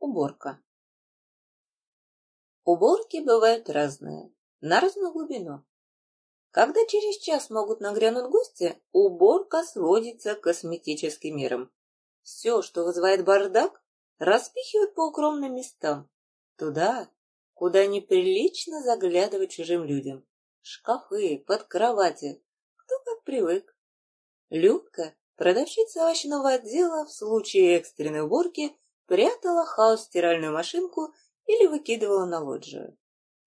Уборка. Уборки бывают разные, на разную глубину. Когда через час могут нагрянуть гости, уборка сводится к косметическим мерам. Все, что вызывает бардак, распихивают по укромным местам. Туда, куда неприлично заглядывать чужим людям. Шкафы, под кровати. Кто как привык. Людка, продавщица овощного отдела, в случае экстренной уборки прятала хаос в стиральную машинку или выкидывала на лоджию.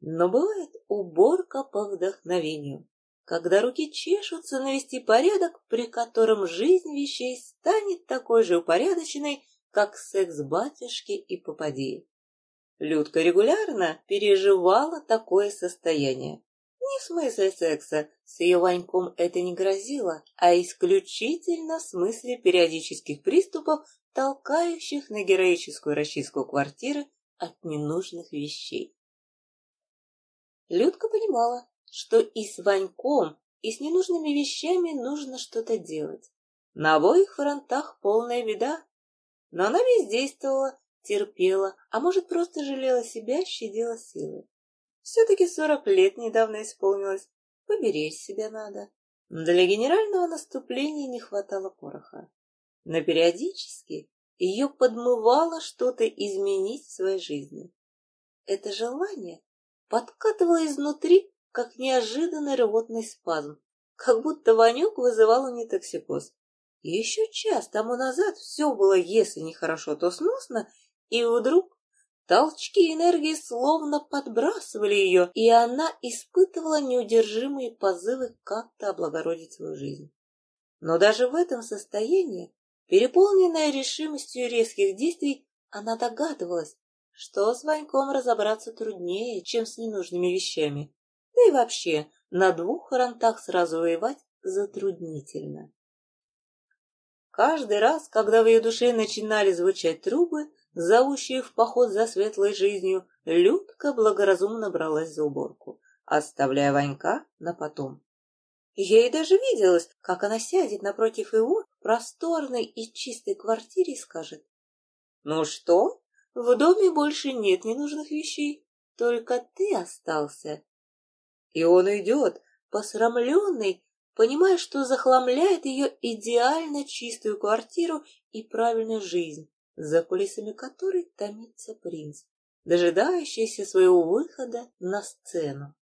Но бывает уборка по вдохновению, когда руки чешутся навести порядок, при котором жизнь вещей станет такой же упорядоченной, как секс батюшки и попадеи. Людка регулярно переживала такое состояние. Не в смысле секса, с ее Ваньком это не грозило, а исключительно в смысле периодических приступов толкающих на героическую расчистку квартиры от ненужных вещей. Людка понимала, что и с Ваньком, и с ненужными вещами нужно что-то делать. На обоих фронтах полная беда. Но она бездействовала, терпела, а может, просто жалела себя, щадила силы. Все-таки сорок лет недавно исполнилось, поберечь себя надо. Для генерального наступления не хватало пороха но периодически ее подмывало что-то изменить в своей жизни. Это желание подкатывало изнутри, как неожиданный рвотный спазм, как будто Ванюк вызывал у нее токсикоз. И еще час тому назад все было, если не хорошо, то сносно, и вдруг толчки энергии словно подбрасывали ее, и она испытывала неудержимые позывы как-то облагородить свою жизнь. Но даже в этом состоянии Переполненная решимостью резких действий, она догадывалась, что с Ваньком разобраться труднее, чем с ненужными вещами. Да и вообще, на двух фронтах сразу воевать затруднительно. Каждый раз, когда в ее душе начинали звучать трубы, зовущие в поход за светлой жизнью, Людка благоразумно бралась за уборку, оставляя Ванька на потом. Ей даже виделось, как она сядет напротив его просторной и чистой квартире скажет. «Ну что, в доме больше нет ненужных вещей, только ты остался». И он идет, посрамленный, понимая, что захламляет ее идеально чистую квартиру и правильную жизнь, за кулисами которой томится принц, дожидающийся своего выхода на сцену.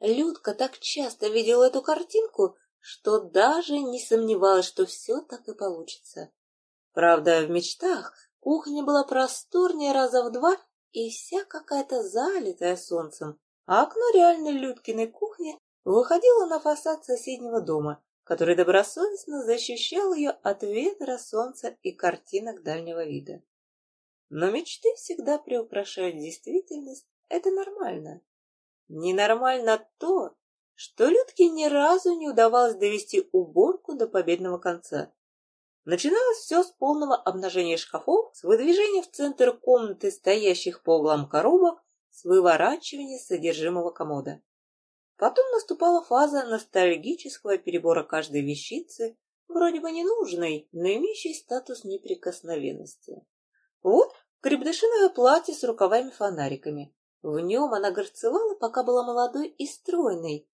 Людка так часто видела эту картинку, что даже не сомневалась, что все так и получится. Правда, в мечтах кухня была просторнее раза в два и вся какая-то залитая солнцем, а окно реальной Людкиной кухни выходило на фасад соседнего дома, который добросовестно защищал ее от ветра, солнца и картинок дальнего вида. Но мечты всегда приукрашают действительность, это нормально. Ненормально то, что Людке ни разу не удавалось довести уборку до победного конца. Начиналось все с полного обнажения шкафов, с выдвижения в центр комнаты стоящих по углам коробок, с выворачивания содержимого комода. Потом наступала фаза ностальгического перебора каждой вещицы, вроде бы ненужной, но имеющей статус неприкосновенности. Вот крепдышиное платье с рукавами-фонариками, в нем она горцевала, пока была молодой и стройной.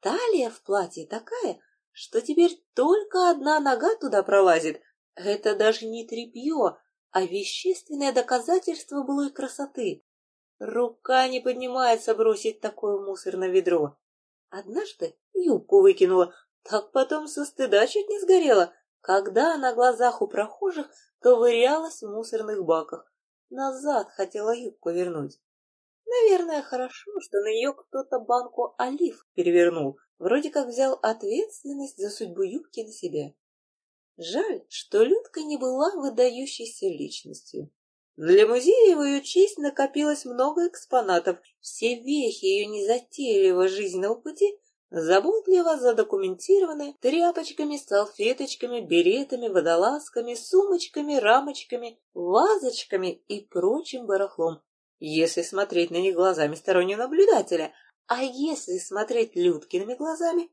Талия в платье такая, что теперь только одна нога туда пролазит. Это даже не тряпье, а вещественное доказательство былой красоты. Рука не поднимается бросить такое мусорное ведро. Однажды юбку выкинула, так потом со стыда чуть не сгорела, когда на глазах у прохожих ковырялась в мусорных баках. Назад хотела юбку вернуть. Наверное, хорошо, что на нее кто-то банку олив перевернул, вроде как взял ответственность за судьбу юбки на себя. Жаль, что Людка не была выдающейся личностью. Для музея в ее честь накопилось много экспонатов. Все вехи ее незатейливого жизненного пути заботливо задокументированы тряпочками, салфеточками, беретами, водолазками, сумочками, рамочками, вазочками и прочим барахлом, если смотреть на них глазами стороннего наблюдателя, а если смотреть Людкиными глазами,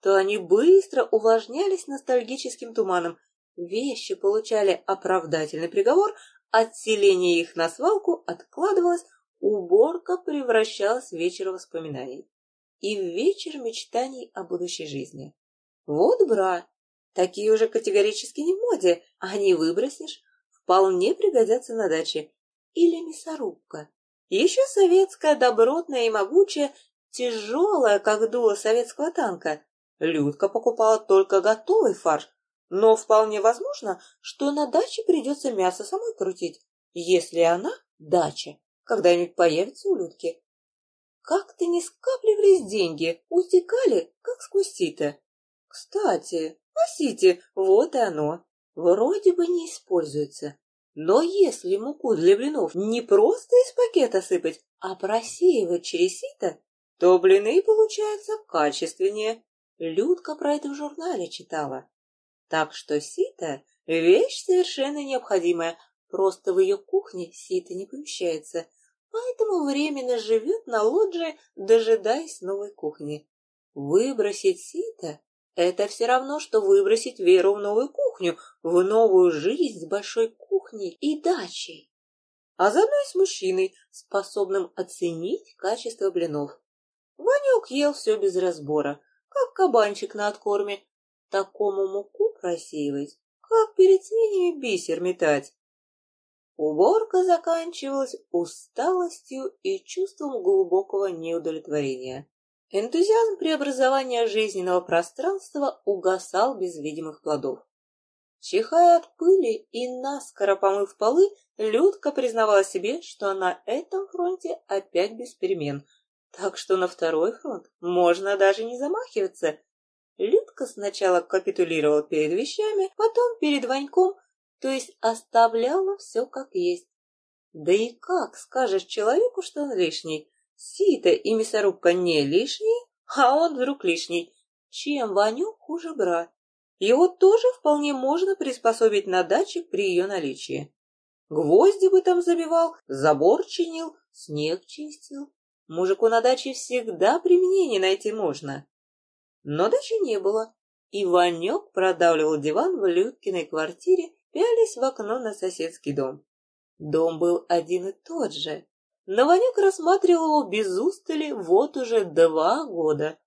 то они быстро увлажнялись ностальгическим туманом, вещи получали оправдательный приговор, отселение их на свалку откладывалось, уборка превращалась в вечер воспоминаний и в вечер мечтаний о будущей жизни. Вот, бра, такие уже категорически не в моде, а не выбросишь, вполне пригодятся на даче. Или мясорубка. Еще советская, добротная и могучая, тяжелая, как дуло советского танка. Людка покупала только готовый фарш, но вполне возможно, что на даче придется мясо самой крутить, если она, дача, когда-нибудь появится у Людки. Как-то не скапливались деньги, утекали, как сквозь сито. Кстати, спасите, вот и оно. Вроде бы не используется. Но если муку для блинов не просто из пакета сыпать, а просеивать через сито, то блины получаются качественнее. Людка про это в журнале читала. Так что сито – вещь совершенно необходимая, просто в ее кухне сито не помещается, поэтому временно живет на лоджии, дожидаясь новой кухни. Выбросить сито – это все равно, что выбросить веру в новую кухню, в новую жизнь с большой кухней и дачей. А заодно и с мужчиной, способным оценить качество блинов. Ванек ел все без разбора, как кабанчик на откорме. Такому муку просеивать, как перед свиньями бисер метать. Уборка заканчивалась усталостью и чувством глубокого неудовлетворения. Энтузиазм преобразования жизненного пространства угасал без видимых плодов. Чихая от пыли и наскоро помыв полы, Людка признавала себе, что на этом фронте опять без перемен, так что на второй фронт можно даже не замахиваться. Людка сначала капитулировала перед вещами, потом перед Ваньком, то есть оставляла все как есть. Да и как скажешь человеку, что он лишний? Сито и мясорубка не лишние, а он вдруг лишний. Чем Ваню хуже брат? Его тоже вполне можно приспособить на даче при ее наличии. Гвозди бы там забивал, забор чинил, снег чистил. Мужику на даче всегда применение найти можно. Но дачи не было, и Ванек продавливал диван в Людкиной квартире пялись в окно на соседский дом. Дом был один и тот же, но Ванюк рассматривал его без устали вот уже два года.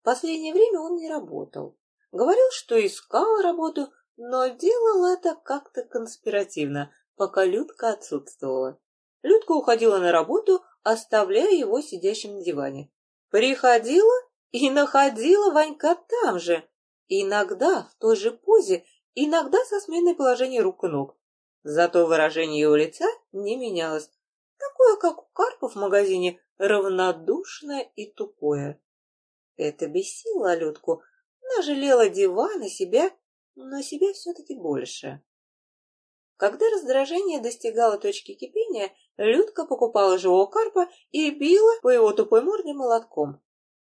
В последнее время он не работал. Говорил, что искал работу, но делал это как-то конспиративно, пока Людка отсутствовала. Людка уходила на работу, оставляя его сидящим на диване. Приходила и находила Ванька там же, иногда в той же позе, иногда со сменой положения рук и ног. Зато выражение его лица не менялось, такое, как у Карпа в магазине, равнодушное и тупое. Это бесило Людку. Она жалела диван и себя, но себя все-таки больше. Когда раздражение достигало точки кипения, Людка покупала живого карпа и била по его тупой морде молотком.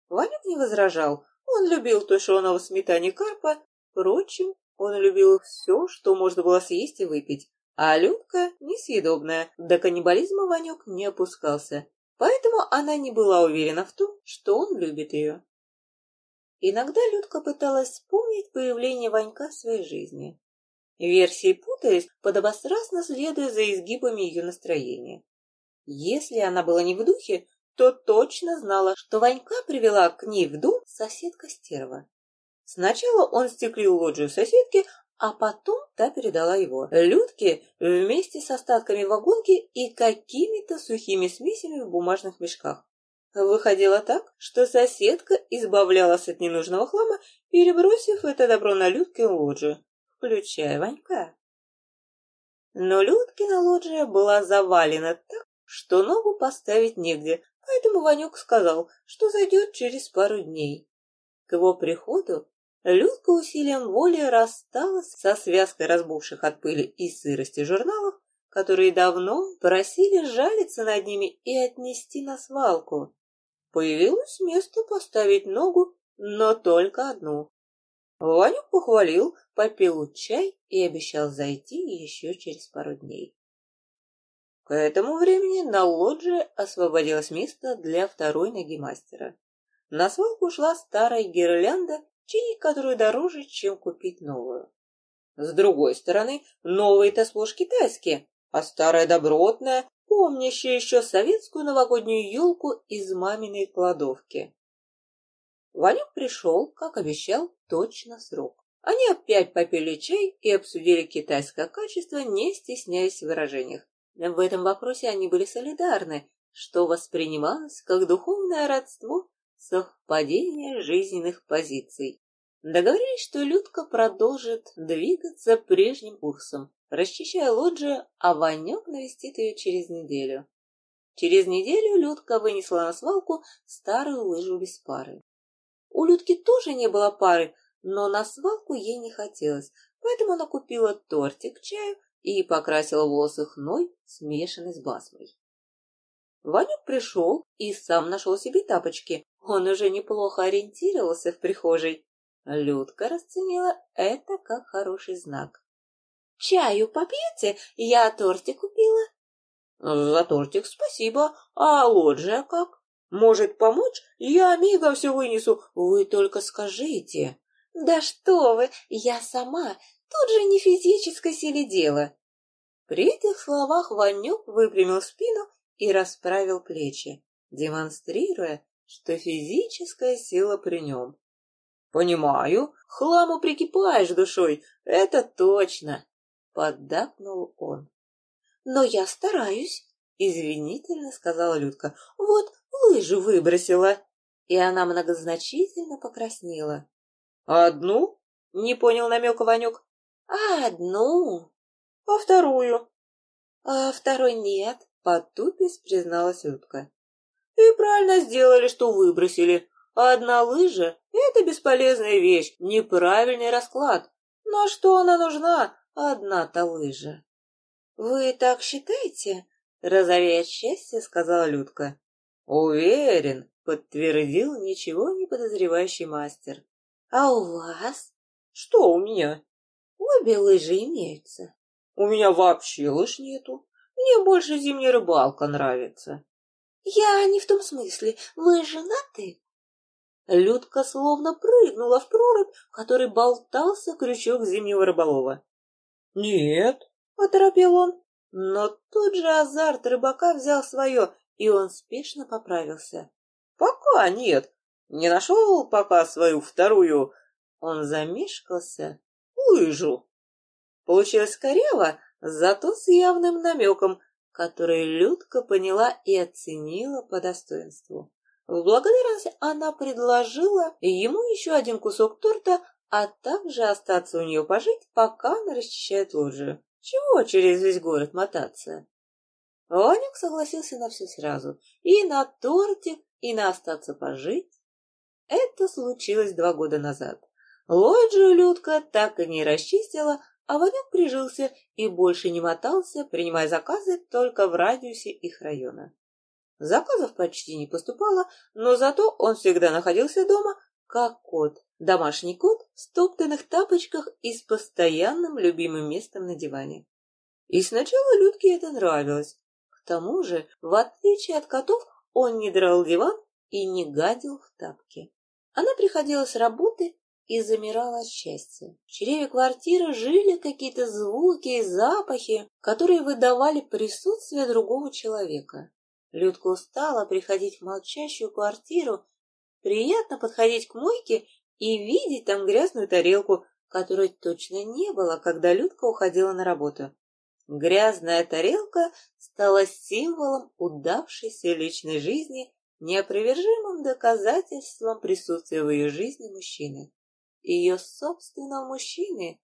Ванюк не возражал, он любил тушеного сметане карпа, впрочем, он любил все, что можно было съесть и выпить, а Людка несъедобная, до каннибализма Ванек не опускался, поэтому она не была уверена в том, что он любит ее. Иногда Людка пыталась вспомнить появление Ванька в своей жизни. Версии путались, подобострастно следуя за изгибами ее настроения. Если она была не в духе, то точно знала, что Ванька привела к ней в дом соседка стерва. Сначала он стеклил лоджию соседки, а потом та передала его Людке вместе с остатками вагонки и какими-то сухими смесями в бумажных мешках. Выходило так, что соседка избавлялась от ненужного хлама, перебросив это добро на Людкину лоджию, включая Ванька. Но Людкина лоджия была завалена так, что ногу поставить негде, поэтому Ванюк сказал, что зайдет через пару дней. К его приходу Людка усилием воли рассталась со связкой разбухших от пыли и сырости журналов, которые давно просили жалиться над ними и отнести на свалку. Появилось место поставить ногу, но только одну. Ванюк похвалил, попил чай и обещал зайти еще через пару дней. К этому времени на лоджии освободилось место для второй ноги мастера. На свалку ушла старая гирлянда чинить которую дороже, чем купить новую. С другой стороны, новые-то сплошь китайские, а старая добротная, помнящая еще советскую новогоднюю елку из маминой кладовки. Ванюк пришел, как обещал, точно срок. Они опять попили чай и обсудили китайское качество, не стесняясь в выражениях. В этом вопросе они были солидарны, что воспринималось как духовное родство, совпадение жизненных позиций. Договорились, что Людка продолжит двигаться прежним курсом, расчищая лоджию, а Ванек навестит ее через неделю. Через неделю Людка вынесла на свалку старую лыжу без пары. У Людки тоже не было пары, но на свалку ей не хотелось, поэтому она купила тортик к чаю и покрасила волосы хной, смешанной с басмой. Ванюк пришел и сам нашел себе тапочки. Он уже неплохо ориентировался в прихожей. Людка расценила это как хороший знак. «Чаю попьете? Я тортик купила». «За тортик спасибо. А лоджия как? Может помочь? Я мигом все вынесу. Вы только скажите». «Да что вы, я сама. Тут же не физической силе дело». При этих словах Ванюк выпрямил спину и расправил плечи, демонстрируя, что физическая сила при нем. «Понимаю, хламу прикипаешь душой, это точно!» — поддакнул он. «Но я стараюсь», — извинительно сказала Людка. «Вот лыжу выбросила». И она многозначительно покраснела. «Одну?» — не понял намека Ванек. «Одну». «А вторую?» «А второй нет», — потупись призналась утка. «И правильно сделали, что выбросили. Одна лыжа — это бесполезная вещь, неправильный расклад. На что она нужна, одна-то лыжа?» «Вы так считаете?» — розовея от счастья сказала Людка. «Уверен», — подтвердил ничего не подозревающий мастер. «А у вас?» «Что у меня?» «Обе лыжи имеются». «У меня вообще лыж нету. Мне больше зимняя рыбалка нравится». «Я не в том смысле. Вы женаты?» Людка словно прыгнула в прорубь, в которой болтался крючок зимнего рыболова. «Нет», — оторопел он. Но тут же азарт рыбака взял свое, и он спешно поправился. «Пока нет. Не нашел пока свою вторую...» Он замешкался. «Лыжу». Получилось коряво, зато с явным намеком, который Людка поняла и оценила по достоинству. В благодарность она предложила ему еще один кусок торта, а также остаться у нее пожить, пока она расчищает лоджию. Чего через весь город мотаться? Ванюк согласился на все сразу. И на тортик, и на остаться пожить. Это случилось два года назад. Лоджию Людка так и не расчистила, а Ванюк прижился и больше не мотался, принимая заказы только в радиусе их района. Заказов почти не поступало, но зато он всегда находился дома, как кот, домашний кот в стоптанных тапочках и с постоянным любимым местом на диване. И сначала Людке это нравилось. К тому же, в отличие от котов, он не драл диван и не гадил в тапки. Она приходила с работы и замирала от счастья. В чреве квартиры жили какие-то звуки и запахи, которые выдавали присутствие другого человека. Людка устала приходить в молчащую квартиру, приятно подходить к мойке и видеть там грязную тарелку, которой точно не было, когда Людка уходила на работу. Грязная тарелка стала символом удавшейся личной жизни, неопровержимым доказательством присутствия в ее жизни мужчины ее собственного мужчины.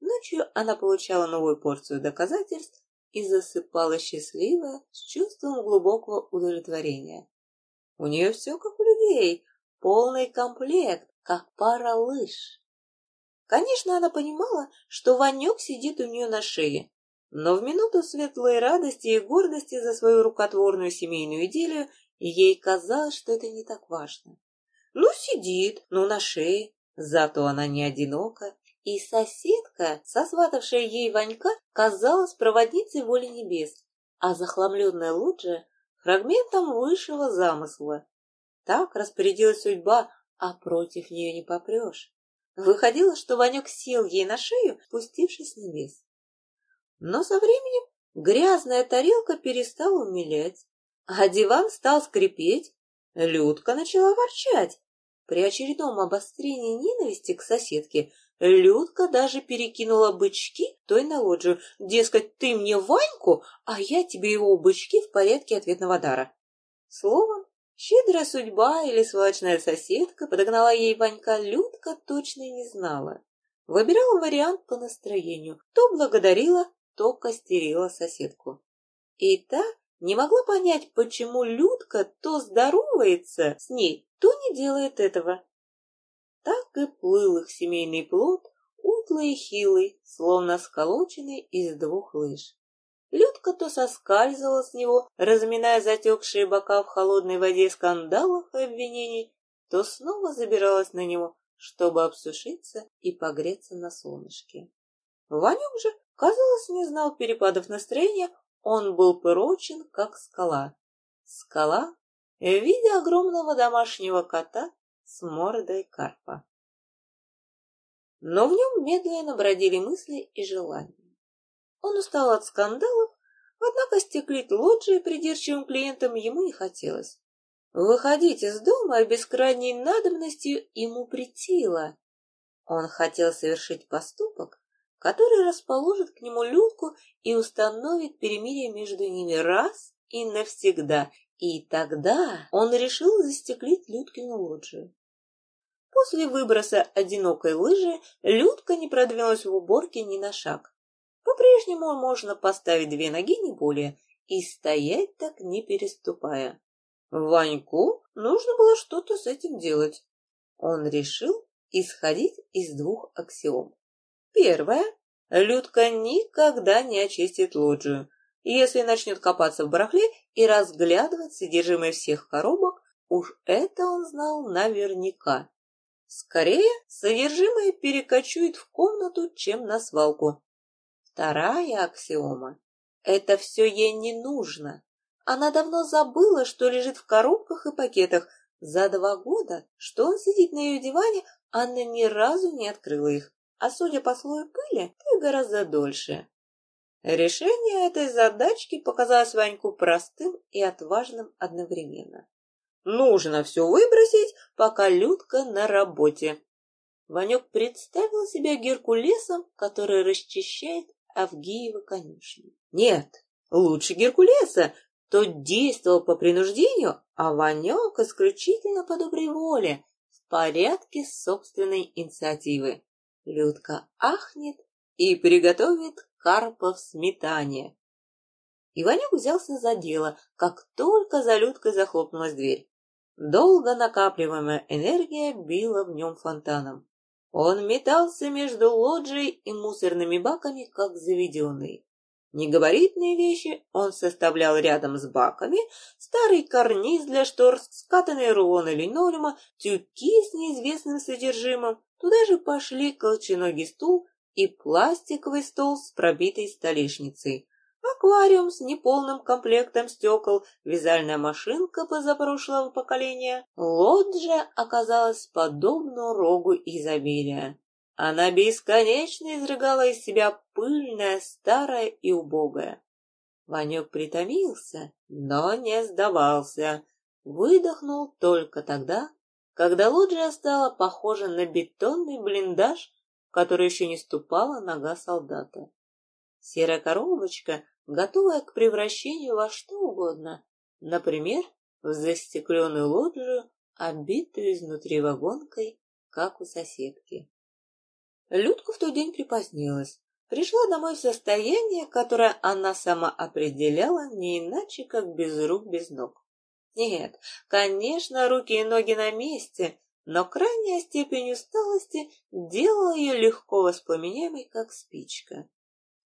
Ночью она получала новую порцию доказательств и засыпала счастливая, с чувством глубокого удовлетворения. У нее все как у людей, полный комплект, как пара лыж. Конечно, она понимала, что Ванек сидит у нее на шее, но в минуту светлой радости и гордости за свою рукотворную семейную идею ей казалось, что это не так важно. Ну, сидит, ну, на шее, Зато она не одинока, и соседка, сосватавшая ей Ванька, казалась проводницей воли небес, а захламленная лоджия — фрагментом высшего замысла. Так распорядилась судьба, а против нее не попрешь. Выходило, что Ванек сел ей на шею, спустившись с небес. Но со временем грязная тарелка перестала умилять, а диван стал скрипеть. Людка начала ворчать. При очередном обострении ненависти к соседке Людка даже перекинула бычки той на лоджию. Дескать, ты мне Ваньку, а я тебе его бычки в порядке ответного дара. Словом, щедрая судьба или сволочная соседка подогнала ей Ванька, Людка точно не знала. Выбирала вариант по настроению. То благодарила, то костерила соседку. И та не могла понять, почему Людка то здоровается с ней, то не делает этого. Так и плыл их семейный плод, утлый и хилый, словно сколоченный из двух лыж. Людка то соскальзывала с него, разминая затекшие бока в холодной воде скандалов и обвинений, то снова забиралась на него, чтобы обсушиться и погреться на солнышке. Ванюк же, казалось, не знал перепадов настроения, он был прочен, как скала. Скала в виде огромного домашнего кота с мордой карпа. Но в нем медленно бродили мысли и желания. Он устал от скандалов, однако стеклить лоджии придирчивым клиентам ему не хотелось. Выходить из дома без крайней надобности ему притило. Он хотел совершить поступок, который расположит к нему Людку и установит перемирие между ними раз и навсегда, и тогда он решил застеклить Людкину лоджию. После выброса одинокой лыжи Людка не продвинулась в уборке ни на шаг. По-прежнему можно поставить две ноги, не более, и стоять так не переступая. Ваньку нужно было что-то с этим делать. Он решил исходить из двух аксиом. Первое. Людка никогда не очистит лоджию. Если начнет копаться в барахле и разглядывать содержимое всех коробок, уж это он знал наверняка. Скорее, содержимое перекочует в комнату, чем на свалку. Вторая аксиома. Это все ей не нужно. Она давно забыла, что лежит в коробках и пакетах. За два года, что он сидит на ее диване, Анна ни разу не открыла их. А судя по слою пыли, и гораздо дольше. Решение этой задачки показалось Ваньку простым и отважным одновременно. Нужно все выбросить, пока Людка на работе. Ванек представил себя Геркулесом, который расчищает Авгиева конюшни. Нет, лучше Геркулеса. Тот действовал по принуждению, а Ванек исключительно по доброй воле, в порядке собственной инициативы. Людка ахнет и приготовит карпа в сметане. Иванюк взялся за дело, как только за Людкой захлопнулась дверь. Долго накапливаемая энергия била в нем фонтаном. Он метался между лоджией и мусорными баками, как заведенный. Негабаритные вещи он составлял рядом с баками, старый карниз для штор, скатанные рулоны линолеума, тюки с неизвестным содержимым. Туда же пошли колченогий стул и пластиковый стол с пробитой столешницей аквариум с неполным комплектом стекол, вязальная машинка позапрошлого поколения. Лоджия оказалась подобно рогу изобилия. Она бесконечно изрыгала из себя пыльное, старое и убогое. Ванек притомился, но не сдавался. Выдохнул только тогда, когда лоджия стала похожа на бетонный блиндаж, в который еще не ступала нога солдата. Серая коробочка, готовая к превращению во что угодно, например, в застекленную лоджию, обитую изнутри вагонкой, как у соседки. Людка в тот день припозднилась. Пришла домой в состояние, которое она сама определяла не иначе, как без рук, без ног. Нет, конечно, руки и ноги на месте, но крайняя степень усталости делала ее легко воспламеняемой, как спичка.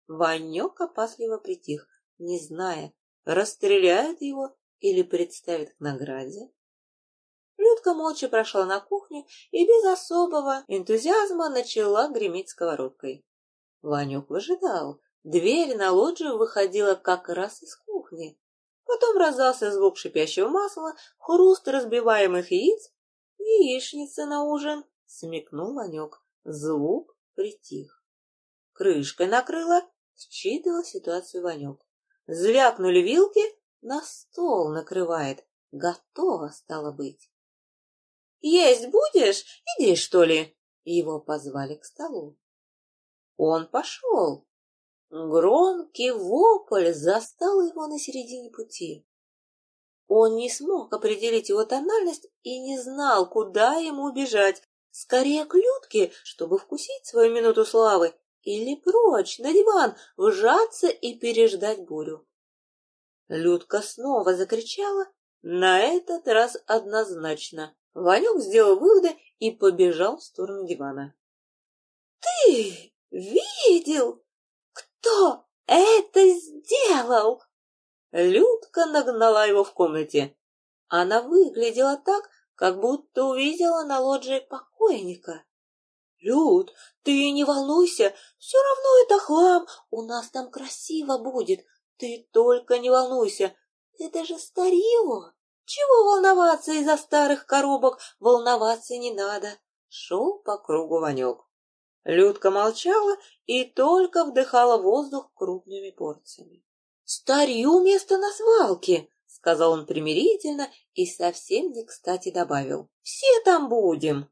Ванек опасливо притих, не зная, расстреляют его или представят к награде. Людка молча прошла на кухню и без особого энтузиазма начала греметь сковородкой. Ванек выжидал. Дверь на лоджию выходила как раз из кухни. Потом раздался звук шипящего масла, хруст разбиваемых яиц. «Яичница на ужин!» — смекнул Ванек. Звук притих. Крышкой накрыла, считывал ситуацию Ванек. Звякнули вилки, на стол накрывает. Готово стало быть. «Есть будешь? Иди, что ли?» Его позвали к столу. Он пошел. Громкий вопль застал его на середине пути. Он не смог определить его тональность и не знал, куда ему бежать. Скорее к Людке, чтобы вкусить свою минуту славы, или прочь на диван, вжаться и переждать бурю. Людка снова закричала, на этот раз однозначно. Ванюк сделал выводы и побежал в сторону дивана. «Ты видел, кто это сделал?» Людка нагнала его в комнате. Она выглядела так, как будто увидела на лоджии покойника. «Люд, ты не волнуйся, все равно это хлам, у нас там красиво будет, ты только не волнуйся, это же старье, чего волноваться из-за старых коробок, волноваться не надо», — шел по кругу Ванек. Людка молчала и только вдыхала воздух крупными порциями. «Старью место на свалке!» — сказал он примирительно и совсем не кстати добавил. «Все там будем!»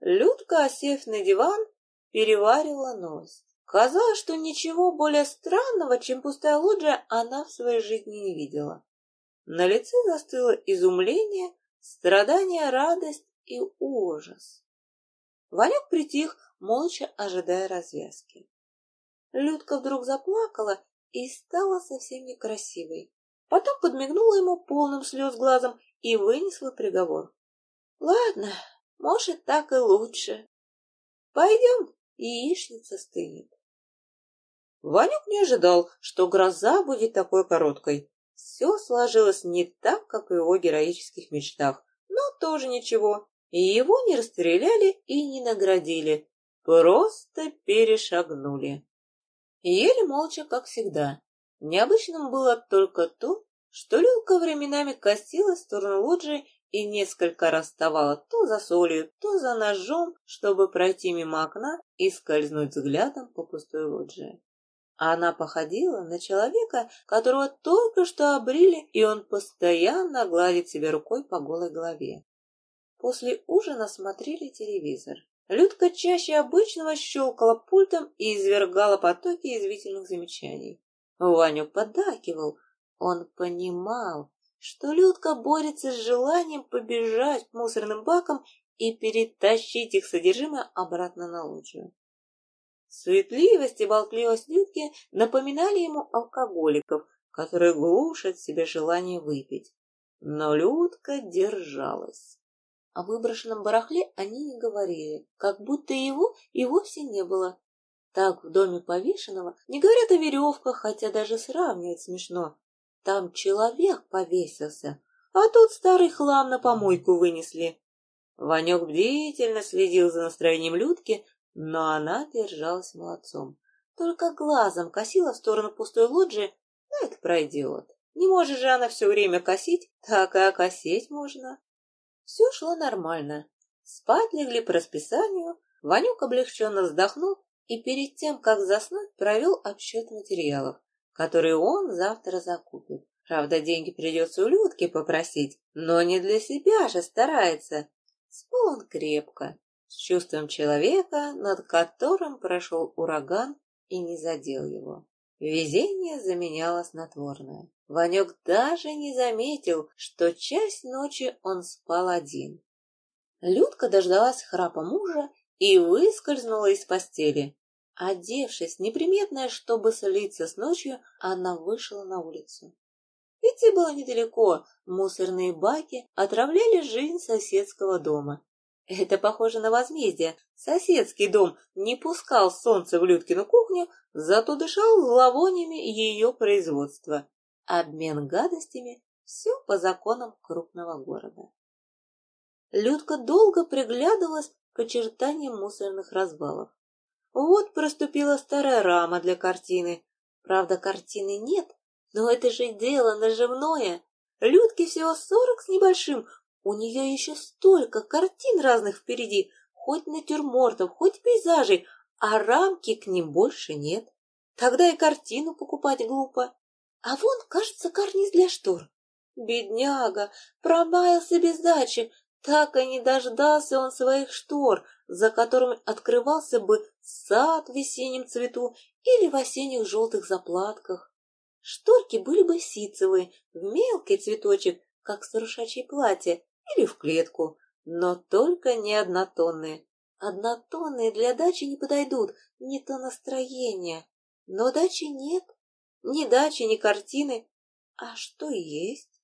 Людка, осев на диван, переваривала новость. Казалось, что ничего более странного, чем пустая лоджия, она в своей жизни не видела. На лице застыло изумление, страдание, радость и ужас. Ванек притих, молча ожидая развязки. Людка вдруг заплакала и стала совсем некрасивой. Потом подмигнула ему полным слез глазом и вынесла приговор. «Ладно, может, так и лучше. Пойдем, яичница стынет». Ванюк не ожидал, что гроза будет такой короткой. Все сложилось не так, как в его героических мечтах, но тоже ничего. И его не расстреляли и не наградили, просто перешагнули. Ели молча, как всегда. Необычным было только то, что Люлка временами косилась в сторону лоджии и несколько раз вставала то за солью, то за ножом, чтобы пройти мимо окна и скользнуть взглядом по пустой лоджии. Она походила на человека, которого только что обрили, и он постоянно гладит себе рукой по голой голове. После ужина смотрели телевизор. Людка чаще обычного щелкала пультом и извергала потоки язвительных замечаний. Ваню поддакивал. Он понимал, что Людка борется с желанием побежать к мусорным бакам и перетащить их содержимое обратно на лоджию. Суетливость и болтливость Людки напоминали ему алкоголиков, которые глушат себе желание выпить. Но Людка держалась. О выброшенном барахле они не говорили, как будто его и вовсе не было. Так в доме повешенного не говорят о веревках, хотя даже сравнивать смешно. Там человек повесился, а тут старый хлам на помойку вынесли. Ванек бдительно следил за настроением Людки, но она держалась молодцом. Только глазом косила в сторону пустой лоджии, но это пройдет. Не может же она все время косить, так и окосеть можно. Все шло нормально. Спать легли по расписанию, Ванюк облегченно вздохнул и перед тем, как заснуть, провел обсчет материалов, которые он завтра закупит. Правда, деньги придется у Людки попросить, но не для себя же старается. Спал он крепко, с чувством человека, над которым прошел ураган и не задел его. Везение заменяло снотворное. Ванек даже не заметил, что часть ночи он спал один. Людка дождалась храпа мужа и выскользнула из постели. Одевшись, неприметная, чтобы слиться с ночью, она вышла на улицу. Идти было недалеко, мусорные баки отравляли жизнь соседского дома. Это похоже на возмездие. Соседский дом не пускал солнце в Людкину кухню, зато дышал зловониями ее производства. Обмен гадостями – все по законам крупного города. Людка долго приглядывалась к очертаниям мусорных развалов. Вот проступила старая рама для картины. Правда, картины нет, но это же дело наживное. Людке всего сорок с небольшим, у нее еще столько картин разных впереди. хоть натюрмортов, хоть пейзажей, а рамки к ним больше нет. Тогда и картину покупать глупо. А вон, кажется, карниз для штор. Бедняга, промаялся без дачи, так и не дождался он своих штор, за которыми открывался бы сад в весеннем цвету или в осенних желтых заплатках. Шторки были бы ситцевые, в мелкий цветочек, как старушачье платье, или в клетку, но только не однотонные. Однотонные для дачи не подойдут, не то настроение. Но дачи нет, ни дачи, ни картины. А что есть?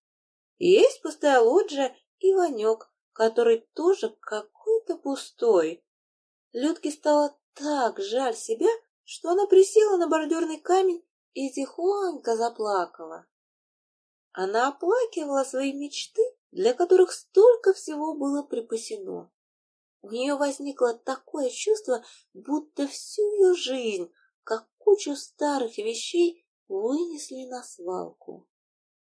Есть пустая лоджия и Ванек, который тоже какой-то пустой. Людке стало так жаль себя, что она присела на бордюрный камень и тихонько заплакала. Она оплакивала свои мечты, для которых столько всего было припасено. У нее возникло такое чувство, будто всю ее жизнь, как кучу старых вещей, вынесли на свалку.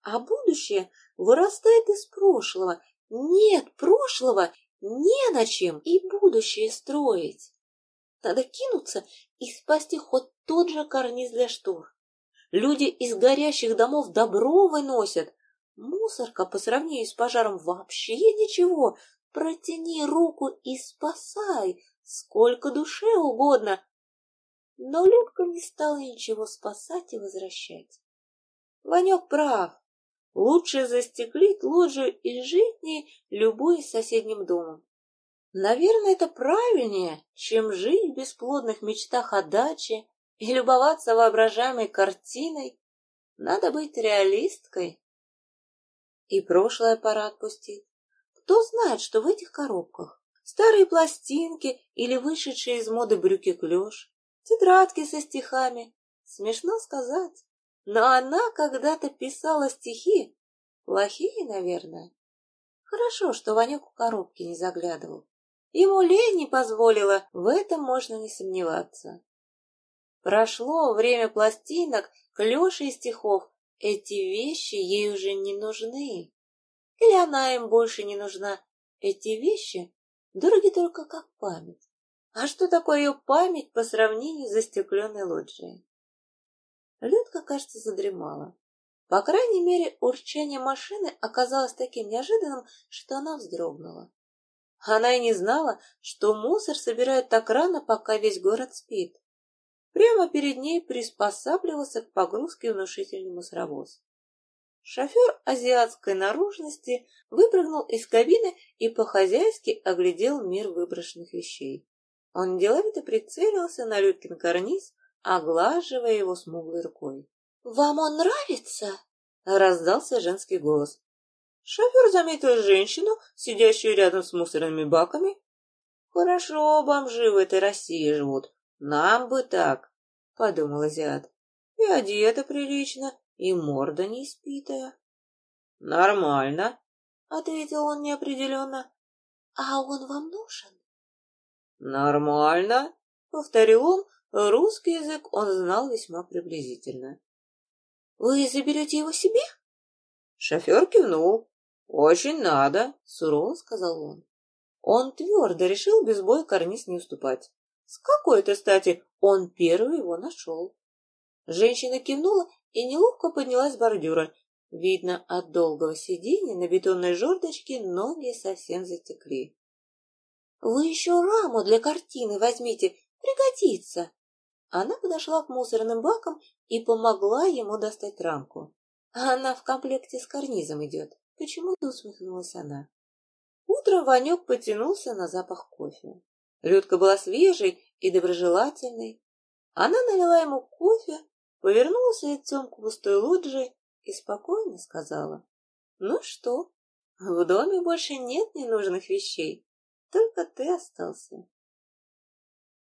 А будущее вырастает из прошлого. Нет прошлого, не на чем и будущее строить. Надо кинуться и спасти хоть тот же карниз для штор. Люди из горящих домов добро выносят. Мусорка по сравнению с пожаром вообще ничего. Протяни руку и спасай, сколько душе угодно. Но Людка не стала ничего спасать и возвращать. Ванек прав. Лучше застеклить лоджию и жить не любой соседним домом. Наверное, это правильнее, чем жить в бесплодных мечтах о даче и любоваться воображаемой картиной. Надо быть реалисткой. И прошлое пора отпустить. Кто знает, что в этих коробках? Старые пластинки или вышедшие из моды брюки клеш, тетрадки со стихами. Смешно сказать, но она когда-то писала стихи. Плохие, наверное. Хорошо, что Ванек в коробки не заглядывал. Ему лень не позволила, в этом можно не сомневаться. Прошло время пластинок, клёши и стихов. Эти вещи ей уже не нужны. Или она им больше не нужна. Эти вещи дороги только как память. А что такое ее память по сравнению с застекленной лоджией? Людка, кажется, задремала. По крайней мере, урчание машины оказалось таким неожиданным, что она вздрогнула. Она и не знала, что мусор собирают так рано, пока весь город спит. Прямо перед ней приспосабливался к погрузке внушительный мусоровоз. Шофер азиатской наружности выпрыгнул из кабины и по-хозяйски оглядел мир выброшенных вещей. Он деловито прицелился на Людкин карниз, оглаживая его смуглой рукой. «Вам он нравится?» — раздался женский голос. Шофер заметил женщину, сидящую рядом с мусорными баками. «Хорошо бомжи в этой России живут. Нам бы так», — подумал азиат. «И одета прилично, и морда не испитая». «Нормально», — ответил он неопределенно. «А он вам нужен?» «Нормально», — повторил он. Русский язык он знал весьма приблизительно. «Вы заберете его себе?» Шофер кивнул. «Очень надо», — сурово сказал он. Он твердо решил без боя карниз не уступать. С какой-то стати он первый его нашел. Женщина кивнула и неловко поднялась с бордюра. Видно, от долгого сидения на бетонной жердочке ноги совсем затекли. «Вы еще раму для картины возьмите, пригодится!» Она подошла к мусорным бакам и помогла ему достать рамку. Она в комплекте с карнизом идет. Почему-то усмехнулась она. Утром Ванек потянулся на запах кофе. Людка была свежей и доброжелательной. Она налила ему кофе, повернулась лицом к пустой лоджии и спокойно сказала. «Ну что, в доме больше нет ненужных вещей, только ты остался».